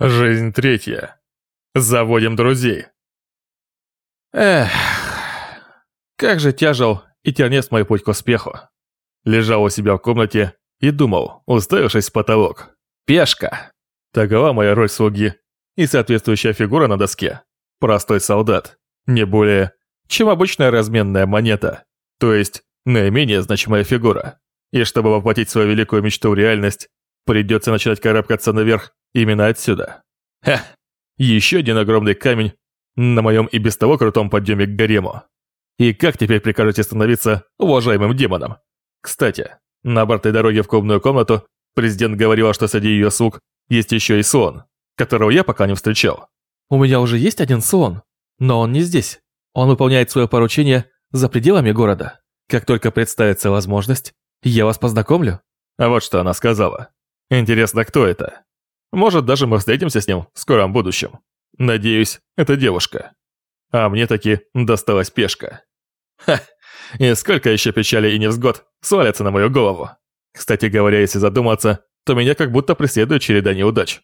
Жизнь третья. Заводим друзей. Эх, как же тяжел и тернец мой путь к успеху. Лежал у себя в комнате и думал, уставившись в потолок. Пешка. Такова моя роль слуги и соответствующая фигура на доске. Простой солдат. Не более, чем обычная разменная монета. То есть, наименее значимая фигура. И чтобы воплотить свою великую мечту в реальность, придется начинать карабкаться наверх Именно отсюда. Ха! Еще один огромный камень на моем и без того крутом подъеме к гарему. И как теперь прикажете становиться уважаемым демоном? Кстати, на обратной дороге в клубную комнату президент говорил, что среди ее слуг есть еще и слон, которого я пока не встречал. У меня уже есть один слон, но он не здесь. Он выполняет свое поручение за пределами города. Как только представится возможность, я вас познакомлю. А вот что она сказала. Интересно, кто это? Может, даже мы встретимся с ним в скором будущем. Надеюсь, это девушка. А мне таки досталась пешка. Ха, и сколько еще печали и невзгод свалятся на мою голову. Кстати говоря, если задуматься, то меня как будто преследует череда неудач.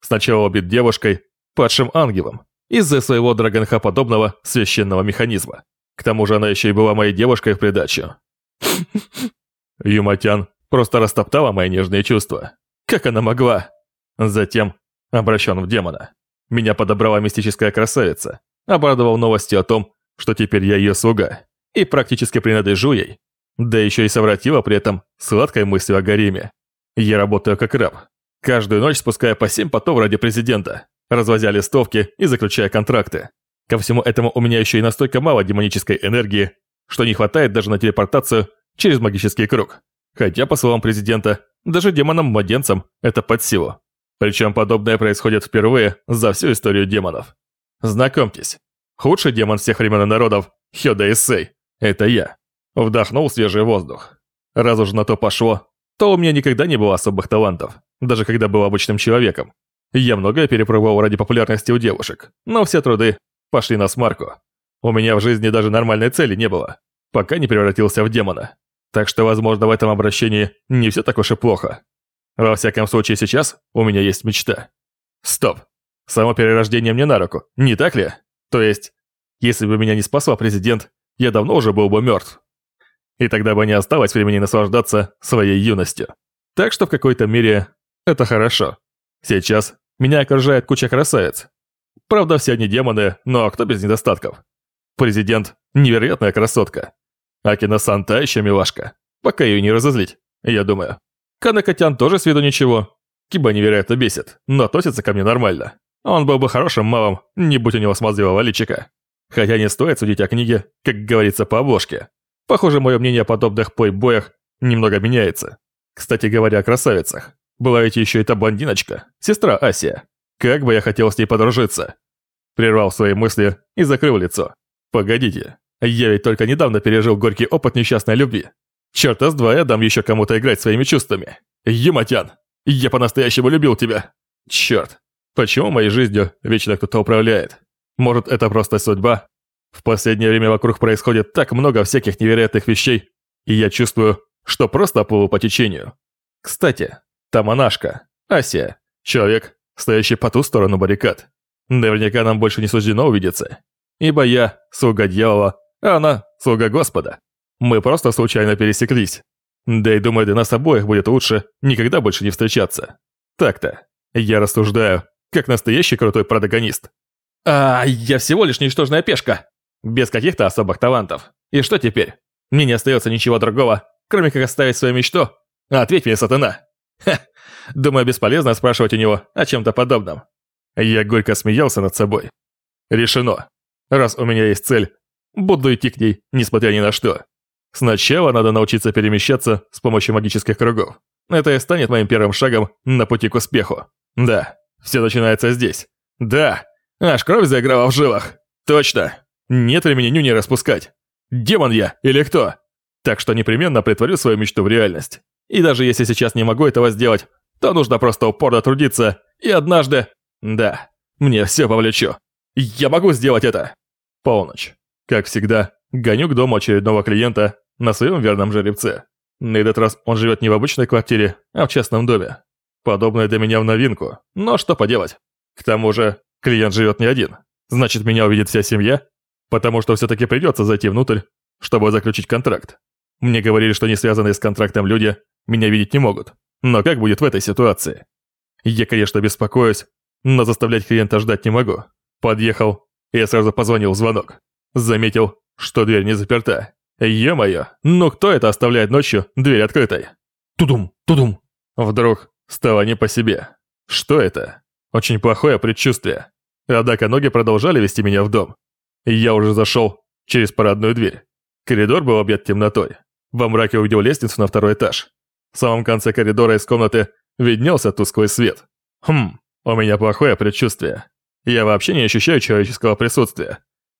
Сначала убит девушкой, падшим ангелом, из-за своего драгонха-подобного священного механизма. К тому же она еще и была моей девушкой в придачу. Юматян просто растоптала мои нежные чувства. Как она могла? Затем обращен в демона. Меня подобрала мистическая красавица, обрадовал новостью о том, что теперь я ее слуга, и практически принадлежу ей. Да еще и совратила при этом сладкой мыслью о гареме. Я работаю как раб, каждую ночь спуская по семь потов ради президента, развозя листовки и заключая контракты. Ко всему этому у меня еще и настолько мало демонической энергии, что не хватает даже на телепортацию через магический круг. Хотя, по словам президента, даже демонам-младенцам это под силу. Причем подобное происходит впервые за всю историю демонов. Знакомьтесь, худший демон всех времен и народов, Хёда Исей, это я. Вдохнул свежий воздух. Раз уж на то пошло, то у меня никогда не было особых талантов, даже когда был обычным человеком. Я многое перепробовал ради популярности у девушек, но все труды пошли на смарку. У меня в жизни даже нормальной цели не было, пока не превратился в демона. Так что, возможно, в этом обращении не все так уж и плохо. Во всяком случае, сейчас у меня есть мечта. Стоп. Само перерождение мне на руку, не так ли? То есть, если бы меня не спасла президент, я давно уже был бы мертв. И тогда бы не осталось времени наслаждаться своей юностью. Так что в какой-то мере это хорошо. Сейчас меня окружает куча красавиц. Правда, все они демоны, но кто без недостатков? Президент – невероятная красотка. Акина-сан та еще милашка. Пока ее не разозлить, я думаю. Канакотян тоже с виду ничего. Киба невероятно бесит, но относится ко мне нормально. Он был бы хорошим малым, не будь у него смазливого личика. Хотя не стоит судить о книге, как говорится по обложке. Похоже, мое мнение о подобных пой-боях немного меняется. Кстати говоря о красавицах. Была ведь еще и та блондиночка, сестра Асия. Как бы я хотел с ней подружиться. Прервал свои мысли и закрыл лицо. Погодите, я ведь только недавно пережил горький опыт несчастной любви. Черта с два я дам еще кому-то играть своими чувствами. Юматян, я по-настоящему любил тебя. Черт, почему моей жизнью вечно кто-то управляет? Может, это просто судьба? В последнее время вокруг происходит так много всяких невероятных вещей, и я чувствую, что просто плыву по течению. Кстати, та монашка, Асия, человек, стоящий по ту сторону баррикад. Наверняка нам больше не суждено увидеться. Ибо я слуга дьявола, а она слуга Господа. Мы просто случайно пересеклись. Да и думаю, для нас обоих будет лучше никогда больше не встречаться. Так-то. Я рассуждаю, как настоящий крутой протагонист. А, я всего лишь ничтожная пешка. Без каких-то особых талантов. И что теперь? Мне не остается ничего другого, кроме как оставить свою мечту. Ответь мне, сатана. Ха, думаю, бесполезно спрашивать у него о чем-то подобном. Я горько смеялся над собой. Решено. Раз у меня есть цель, буду идти к ней, несмотря ни на что. Сначала надо научиться перемещаться с помощью магических кругов. Это и станет моим первым шагом на пути к успеху. Да, все начинается здесь. Да, аж кровь заиграла в жилах. Точно. Нет времени нюни распускать. Демон я или кто? Так что непременно притворю свою мечту в реальность. И даже если сейчас не могу этого сделать, то нужно просто упорно трудиться, и однажды... Да, мне все повлечу. Я могу сделать это. Полночь. Как всегда, гоню к дому очередного клиента на своем верном жеребце. На этот раз он живет не в обычной квартире, а в частном доме. Подобное для меня в новинку, но что поделать. К тому же, клиент живет не один. Значит, меня увидит вся семья? Потому что все-таки придется зайти внутрь, чтобы заключить контракт. Мне говорили, что не связанные с контрактом люди меня видеть не могут. Но как будет в этой ситуации? Я, конечно, беспокоюсь, но заставлять клиента ждать не могу. Подъехал, и я сразу позвонил в звонок. Заметил, что дверь не заперта. Ё-моё, ну кто это оставляет ночью дверь открытой? Тудум, тудум. Вдруг стало не по себе. Что это? Очень плохое предчувствие. Однако ноги продолжали вести меня в дом. Я уже зашел через парадную дверь. Коридор был объят темнотой. Во мраке увидел лестницу на второй этаж. В самом конце коридора из комнаты виднелся тусклый свет. Хм, у меня плохое предчувствие. Я вообще не ощущаю человеческого присутствия.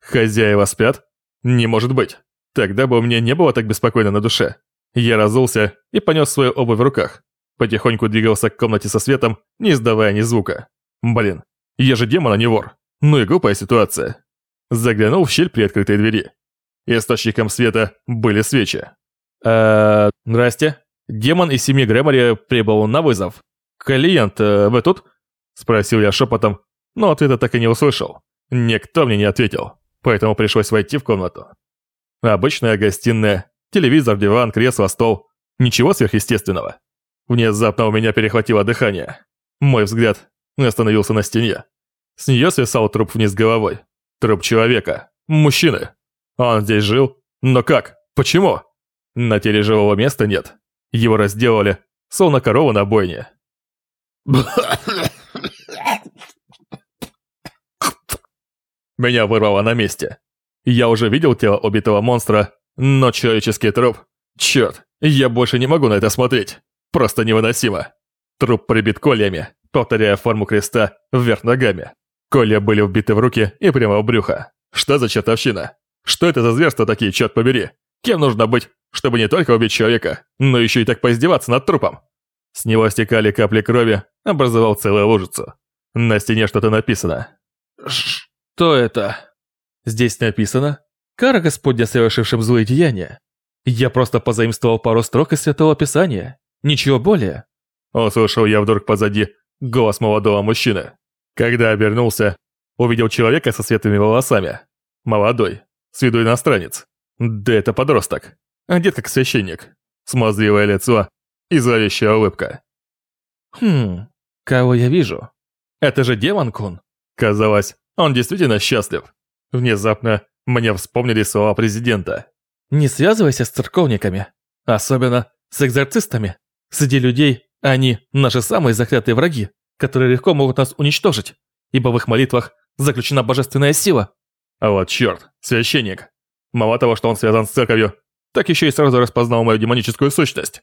Хозяева спят? Не может быть. Тогда бы у меня не было так беспокойно на душе. Я разулся и понес свою обувь в руках. Потихоньку двигался к комнате со светом, не издавая ни звука. Блин, я же демон, а не вор. Ну и глупая ситуация. Заглянул в щель при открытой двери. Источником света были свечи. Эээ, здрасте. Демон из семьи Грэмори прибыл на вызов. Клиент, э, вы тут? Спросил я шепотом, но ответа так и не услышал. Никто мне не ответил, поэтому пришлось войти в комнату. Обычная гостиная, телевизор, диван, кресло, стол. Ничего сверхъестественного. Внезапно у меня перехватило дыхание. Мой взгляд остановился на стене. С нее свисал труп вниз головой. Труп человека. Мужчины. Он здесь жил? Но как? Почему? На теле живого места нет. Его разделали, словно корова на бойне. Меня вырвало на месте. Я уже видел тело убитого монстра, но человеческий труп... Черт, я больше не могу на это смотреть. Просто невыносимо. Труп прибит кольями, повторяя форму креста вверх ногами. Колья были вбиты в руки и прямо в брюхо. Что за чертовщина? Что это за зверства такие, черт побери? Кем нужно быть, чтобы не только убить человека, но еще и так поиздеваться над трупом? С него стекали капли крови, образовал целую лужицу. На стене что-то написано. Что это? Здесь написано «Кара Господня, совершившим злые деяния». Я просто позаимствовал пару строк из Святого Писания. Ничего более. Услышал я вдруг позади голос молодого мужчины. Когда обернулся, увидел человека со светлыми волосами. Молодой, с виду иностранец. Да это подросток. Одет как священник. Смазливое лицо и зловещая улыбка. Хм, кого я вижу? Это же демон Кун. Казалось, он действительно счастлив. Внезапно мне вспомнили слова президента. Не связывайся с церковниками. Особенно с экзорцистами. Среди людей они наши самые заклятые враги, которые легко могут нас уничтожить, ибо в их молитвах заключена божественная сила. А вот черт, священник. Мало того, что он связан с церковью, так еще и сразу распознал мою демоническую сущность.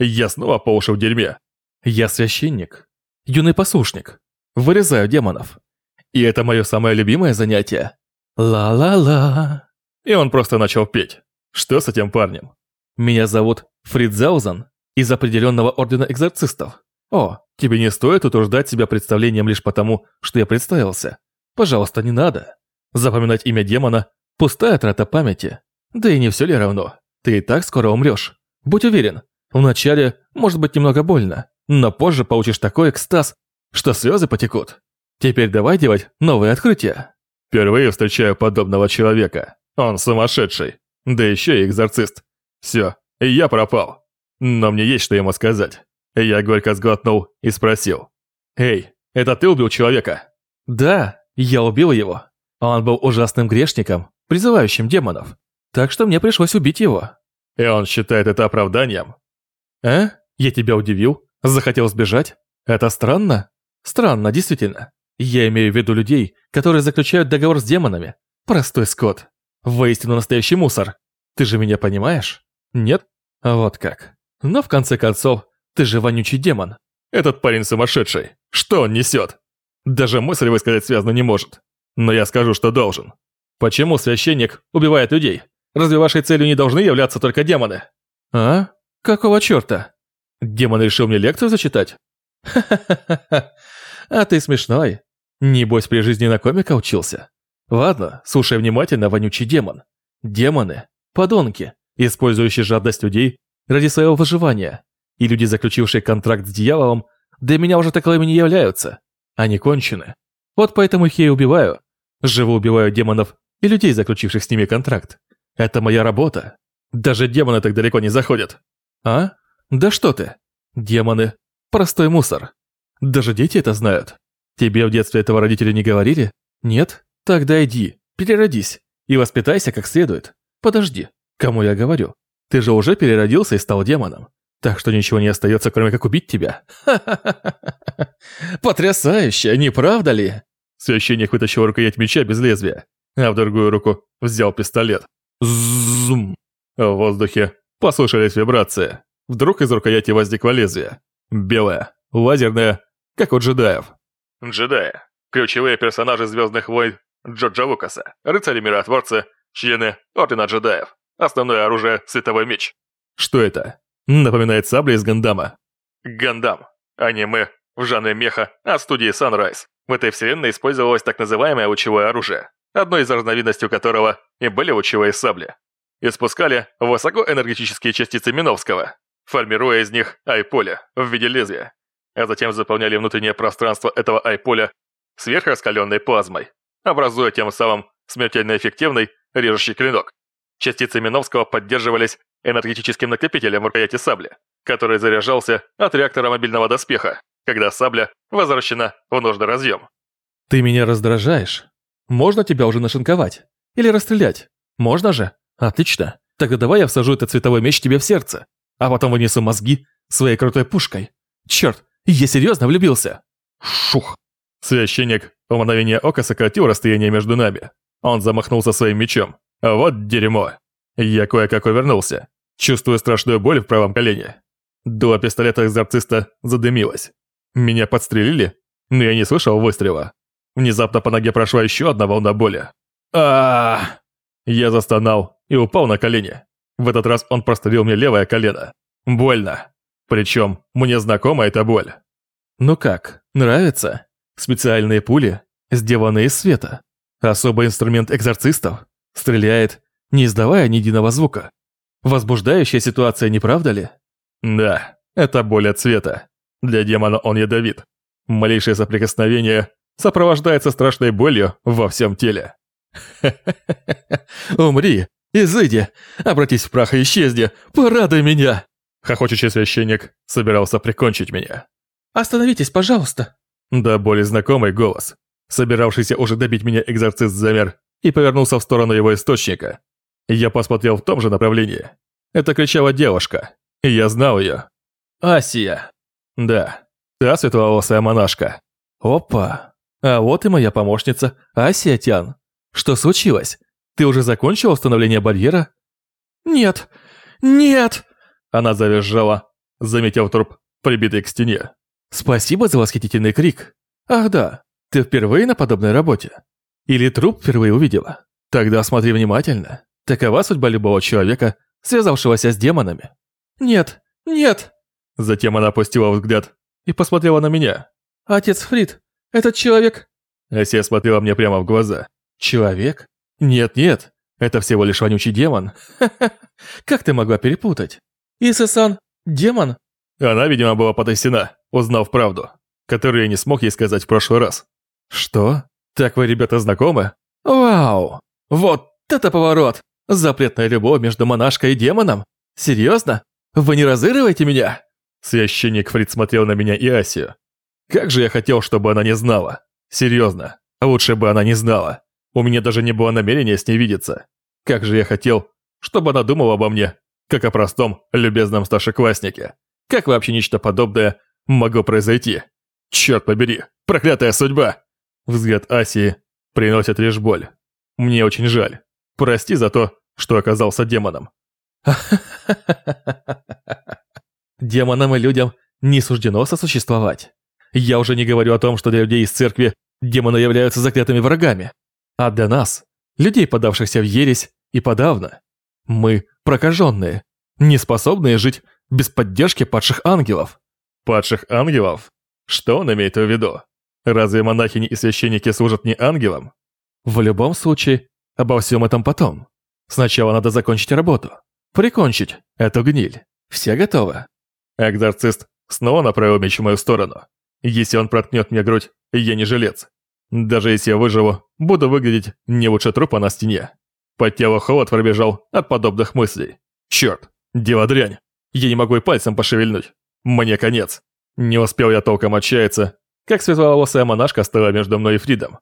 Я снова по уши в дерьме. Я священник, юный послушник, вырезаю демонов. И это мое самое любимое занятие. Ла-ла-ла. И он просто начал петь. Что с этим парнем? Меня зовут Фридзаузен из определенного ордена экзорцистов. О, тебе не стоит утруждать себя представлением лишь потому, что я представился. Пожалуйста, не надо. Запоминать имя демона – пустая трата памяти. Да и не все ли равно? Ты и так скоро умрешь. Будь уверен, вначале может быть немного больно, но позже получишь такой экстаз, что слезы потекут. Теперь давай делать новые открытия. Впервые встречаю подобного человека. Он сумасшедший. Да еще и экзорцист. Все, я пропал. Но мне есть что ему сказать. Я горько сглотнул и спросил. «Эй, это ты убил человека?» «Да, я убил его. Он был ужасным грешником, призывающим демонов. Так что мне пришлось убить его». «И он считает это оправданием?» «Э? Я тебя удивил? Захотел сбежать? Это странно?» «Странно, действительно. Я имею в виду людей, которые заключают договор с демонами. Простой скот. Воистину настоящий мусор. Ты же меня понимаешь? Нет? Вот как. Но в конце концов, ты же вонючий демон. Этот парень сумасшедший. Что он несет? Даже мысль высказать связно не может. Но я скажу, что должен. Почему священник убивает людей? Разве вашей целью не должны являться только демоны? А? Какого черта? Демон решил мне лекцию зачитать? Ха-ха-ха-ха. А ты смешной. Небось, при жизни на комика учился. Ладно, слушай внимательно, вонючий демон. Демоны – подонки, использующие жадность людей ради своего выживания. И люди, заключившие контракт с дьяволом, для меня уже таковыми не являются. Они кончены. Вот поэтому их я и убиваю. Живо убиваю демонов и людей, заключивших с ними контракт. Это моя работа. Даже демоны так далеко не заходят. А? Да что ты? Демоны. Простой мусор. Даже дети это знают. Тебе в детстве этого родители не говорили? Нет? Тогда иди, переродись и воспитайся как следует. Подожди, кому я говорю? Ты же уже переродился и стал демоном. Так что ничего не остается, кроме как убить тебя. Потрясающе, не правда ли? Священник вытащил рукоять меча без лезвия, а в другую руку взял пистолет. Зум. В воздухе послышались вибрации. Вдруг из рукояти возникло лезвие. Белое, лазерное, как у джедаев. Джедаи. Ключевые персонажи Звездных войн Джорджа Лукаса, рыцари-миротворцы, члены Ордена джедаев. Основное оружие – световой меч. Что это? Напоминает сабли из Гандама. Гандам. Аниме в жанре меха от студии Sunrise. В этой вселенной использовалось так называемое лучевое оружие, одной из разновидностей которого и были лучевые сабли. Испускали высокоэнергетические частицы Миновского, формируя из них айполе в виде лезвия, а затем заполняли внутреннее пространство этого айполя сверхраскаленной плазмой, образуя тем самым смертельно эффективный режущий клинок. Частицы Миновского поддерживались энергетическим накопителем в рукояти сабли, который заряжался от реактора мобильного доспеха, когда сабля возвращена в нужный разъем. «Ты меня раздражаешь. Можно тебя уже нашинковать? Или расстрелять? Можно же? Отлично. Тогда давай я всажу этот цветовой меч тебе в сердце, а потом вынесу мозги своей крутой пушкой. Черт, я серьезно влюбился!» Шух. Священник в мгновение ока сократил расстояние между нами. Он замахнулся своим мечом. Вот дерьмо. Я кое-как увернулся, чувствуя страшную боль в правом колене. Дуло пистолета экзорциста задымилось. Меня подстрелили, но я не слышал выстрела. Внезапно по ноге прошла еще одна волна боли. а Я застонал и упал на колени. В этот раз он прострелил мне левое колено. Больно. Причем мне знакома эта боль. Ну как, нравится? Специальные пули, сделанные из света. Особый инструмент экзорцистов. Стреляет, не издавая ни единого звука. Возбуждающая ситуация, не правда ли? Да, это боль от цвета. Для демона он ядовит. Малейшее соприкосновение сопровождается страшной болью во всем теле. «Умри, изыди, обратись в прах и исчезни, порадуй меня!» Хохочущий священник собирался прикончить меня. «Остановитесь, пожалуйста!» Да более знакомый голос. Собиравшийся уже добить меня экзорцист замер и повернулся в сторону его источника. Я посмотрел в том же направлении. Это кричала девушка, и я знал ее. Асия. Да, та светловолосая монашка. Опа. А вот и моя помощница, Асия Тян. Что случилось? Ты уже закончила установление барьера? Нет. Нет. Она завизжала, заметив труп, прибитый к стене. Спасибо за восхитительный крик. Ах да, ты впервые на подобной работе? Или труп впервые увидела? Тогда смотри внимательно. Такова судьба любого человека, связавшегося с демонами. Нет, нет. Затем она опустила взгляд и посмотрела на меня. «Отец Фрид, этот человек...» Асия смотрела мне прямо в глаза. «Человек? Нет-нет, это всего лишь вонючий демон. Как ты могла перепутать? Иса-сан, демон?» Она, видимо, была потрясена, узнав правду, которую я не смог ей сказать в прошлый раз. «Что? Так вы, ребята, знакомы?» «Вау! Вот это поворот! Запретная любовь между монашкой и демоном? Серьезно? Вы не разыгрываете меня?» Священник Фрид смотрел на меня и Асию. Как же я хотел, чтобы она не знала. Серьезно, лучше бы она не знала. У меня даже не было намерения с ней видеться. Как же я хотел, чтобы она думала обо мне, как о простом, любезном старшекласснике. Как вообще нечто подобное могло произойти? Черт побери, проклятая судьба! Взгляд Асии приносит лишь боль. Мне очень жаль. Прости за то, что оказался демоном. Демонам и людям не суждено сосуществовать. Я уже не говорю о том, что для людей из церкви демоны являются заклятыми врагами. А для нас, людей, подавшихся в ересь, и подавно. Мы прокаженные, не способные жить без поддержки падших ангелов. Падших ангелов? Что он имеет в виду? Разве монахини и священники служат не ангелам? В любом случае, обо всем этом потом. Сначала надо закончить работу. Прикончить эту гниль. Все готовы? Экзорцист снова направил меч в мою сторону. Если он проткнет мне грудь, я не жилец. Даже если я выживу, буду выглядеть не лучше трупа на стене. По телу холод пробежал от подобных мыслей. Черт, дело дрянь. Я не могу и пальцем пошевельнуть. Мне конец. Не успел я толком отчаяться, как светловолосая монашка стала между мной и Фридом.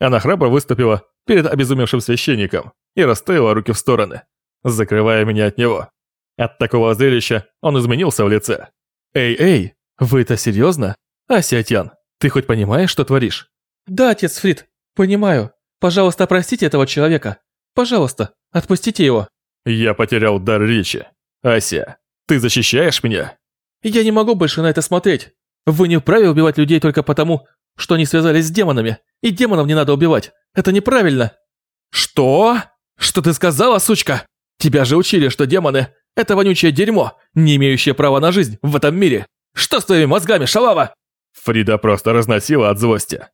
Она храбро выступила перед обезумевшим священником и расставила руки в стороны, закрывая меня от него. От такого зрелища он изменился в лице. «Эй, эй, вы это серьезно? Асиатян, ты хоть понимаешь, что творишь?» «Да, отец Фрид, понимаю. Пожалуйста, простите этого человека. Пожалуйста, отпустите его». Я потерял дар речи. «Ася, ты защищаешь меня?» «Я не могу больше на это смотреть. Вы не вправе убивать людей только потому, что они связались с демонами, и демонов не надо убивать. Это неправильно». «Что? Что ты сказала, сучка? Тебя же учили, что демоны – это вонючее дерьмо, не имеющее права на жизнь в этом мире. Что с твоими мозгами, шалава?» Фрида просто разносила от злости.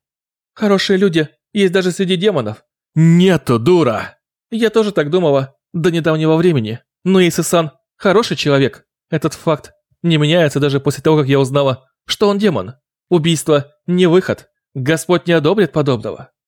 «Хорошие люди есть даже среди демонов». «Нету, дура!» «Я тоже так думала до недавнего времени. Но Исы-сан хороший человек. Этот факт не меняется даже после того, как я узнала, что он демон. Убийство – не выход. Господь не одобрит подобного.